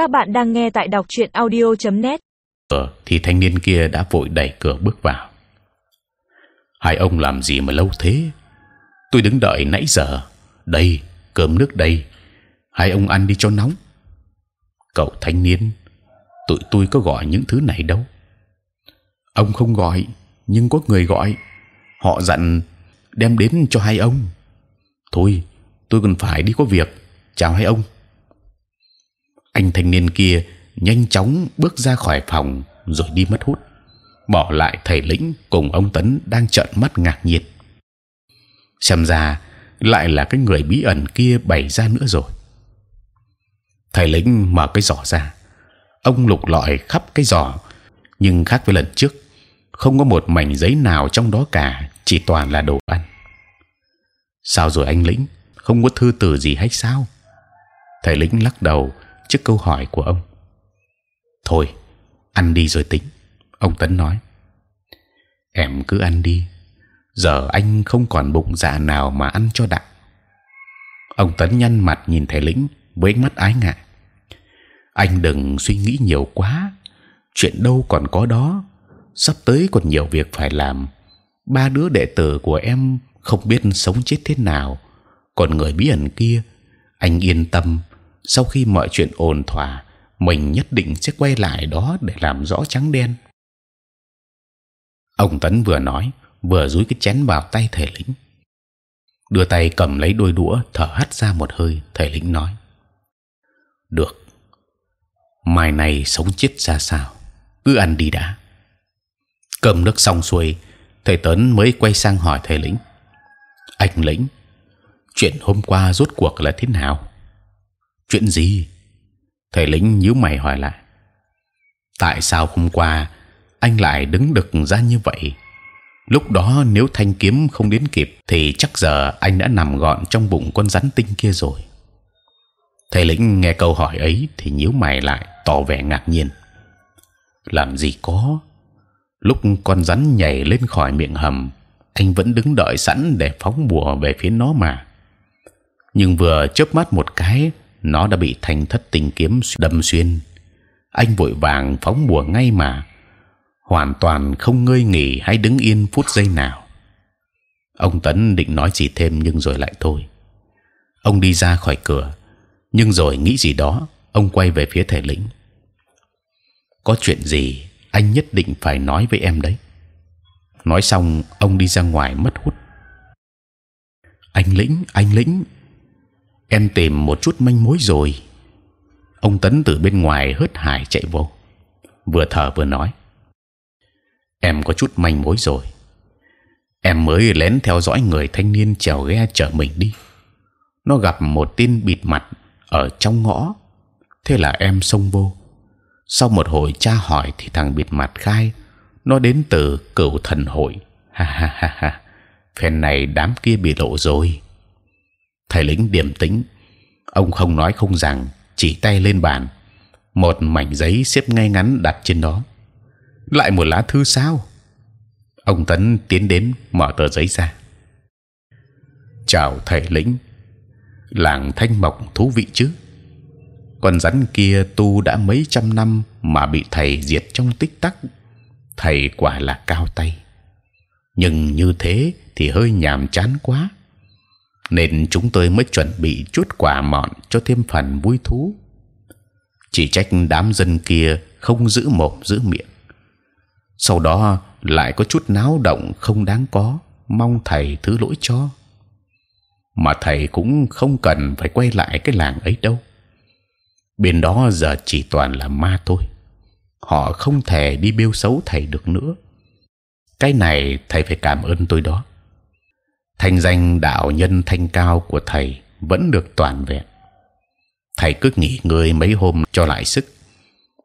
Các bạn đang nghe tại đọc truyện audio.net. Ờ, thì thanh niên kia đã vội đẩy cửa bước vào. Hai ông làm gì mà lâu thế? Tôi đứng đợi nãy giờ. Đây, cơm nước đây. Hai ông ăn đi cho nóng. Cậu thanh niên, tụi tôi có gọi những thứ này đâu. Ông không gọi, nhưng có người gọi. Họ dặn đem đến cho hai ông. Thôi, tôi cần phải đi có việc. Chào hai ông anh thanh niên kia nhanh chóng bước ra khỏi phòng rồi đi mất hút. Bỏ lại thầy lĩnh cùng ông tấn đang trợn mắt ngạc nhiên. Xem ra lại là cái người bí ẩn kia bày ra nữa rồi. Thầy lĩnh mở cái giỏ ra. Ông lục lọi khắp cái giỏ, nhưng khác với lần trước, không có một mảnh giấy nào trong đó cả, chỉ toàn là đồ ăn. Sao rồi anh lĩnh? Không có thư từ gì hay sao? Thầy lĩnh lắc đầu trước câu hỏi của ông. Thôi, ăn đi rồi tính. Ông Tấn nói. Em cứ ăn đi. Giờ anh không còn bụng dạ nào mà ăn cho đặng. Ông Tấn nhăn mặt nhìn thầy lĩnh với ánh mắt ái ngại. Anh đừng suy nghĩ nhiều quá. Chuyện đâu còn có đó. Sắp tới còn nhiều việc phải làm. Ba đứa đệ tử của em không biết sống chết thế nào. Còn người bí ẩn kia, anh yên tâm sau khi mọi chuyện ổn thỏa, mình nhất định sẽ quay lại đó để làm rõ trắng đen. Ông tấn vừa nói, vừa dúi cái chén vào tay thầy lĩnh đưa tay cầm lấy đôi đũa, thở hắt ra một hơi, thầy lĩnh nói, được, mai này sống chết ra sao? Cứ ăn đi đã. Cầm nước xong xuôi, thầy tấn mới quay sang hỏi thầy lĩnh anh lĩnh chuyện hôm qua rốt cuộc là thế nào? Chuyện gì? Thầy lính nhíu mày hỏi lại. Tại sao hôm qua anh lại đứng đực ra như vậy? Lúc đó nếu thanh kiếm không đến kịp thì chắc giờ anh đã nằm gọn trong bụng con rắn tinh kia rồi. Thầy lĩnh nghe câu hỏi ấy thì nhíu mày lại, tỏ vẻ ngạc nhiên. Làm gì có? Lúc con rắn nhảy lên khỏi miệng hầm, anh vẫn đứng đợi sẵn để phóng bùa về phía nó mà. Nhưng vừa chớp mắt một cái nó đã bị thanh thất tình kiếm đâm xuyên. Anh vội vàng phóng bùa ngay mà. Hoàn toàn không ngơi nghỉ hay đứng yên phút giây nào. Ông tấn định nói gì thêm nhưng rồi lại thôi. Ông đi ra khỏi cửa, nhưng rồi nghĩ gì đó, ông quay về phía thầy lĩnh. Có chuyện gì, anh nhất định phải nói với em đấy. Nói xong, ông đi ra ngoài mất hút. Anh lĩnh anh lĩnh em tìm một chút manh mối rồi. Ông tấn từ bên ngoài hớt hải chạy vô. Vừa thở vừa nói. Em có chút manh mối rồi. Em mới lén theo dõi người thanh niên chèo ghe chở mình đi. Nó gặp một tin bịt mặt ở trong ngõ. Thế là em xông vô. Sau một hồi tra hỏi thì thằng bịt mặt khai, nó đến từ cửu thần hội. Ha ha ha ha. Phen này đám kia bị lộ rồi thầy lính điềm tĩnh. Ông không nói không rằng, chỉ tay lên bàn. Một mảnh giấy xếp ngay ngắn đặt trên đó. Lại một lá thư sao? Ông tấn tiến đến mở tờ giấy ra. Chào thầy lĩnh làng thanh mộc thú vị chứ? Con rắn kia tu đã mấy trăm năm mà bị thầy diệt trong tích tắc. Thầy quả là cao tay. Nhưng như thế thì hơi nhàm chán quá nên chúng tôi mới chuẩn bị chút quả mọn cho thêm phần vui thú. Chỉ trách đám dân kia không giữ mồm giữ miệng. Sau đó lại có chút náo động không đáng có, mong thầy thứ lỗi cho. Mà thầy cũng không cần phải quay lại cái làng ấy đâu. Bên đó giờ chỉ toàn là ma thôi. Họ không thể đi bêu xấu thầy được nữa. Cái này thầy phải cảm ơn tôi đó thanh danh đạo nhân thanh cao của thầy vẫn được toàn vẹn. Thầy cứ nghỉ ngơi mấy hôm cho lại sức.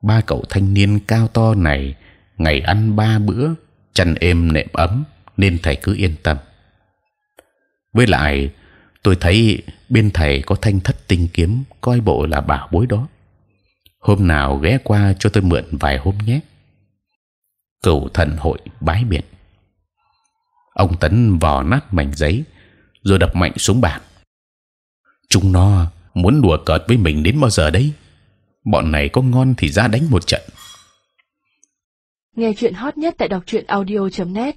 Ba cậu thanh niên cao to này ngày ăn ba bữa, chăn êm nệm ấm, nên thầy cứ yên tâm. Với lại, tôi thấy bên thầy có thanh thất tinh kiếm, coi bộ là bảo bối đó. Hôm nào ghé qua cho tôi mượn vài hôm nhé. Cửu thần hội bái biệt ông tấn vò nát mảnh giấy, rồi đập mạnh xuống bàn. Chúng nó muốn đùa cợt với mình đến bao giờ đấy? Bọn này có ngon thì ra đánh một trận. Nghe chuyện hot nhất tại đọc truyện audio.net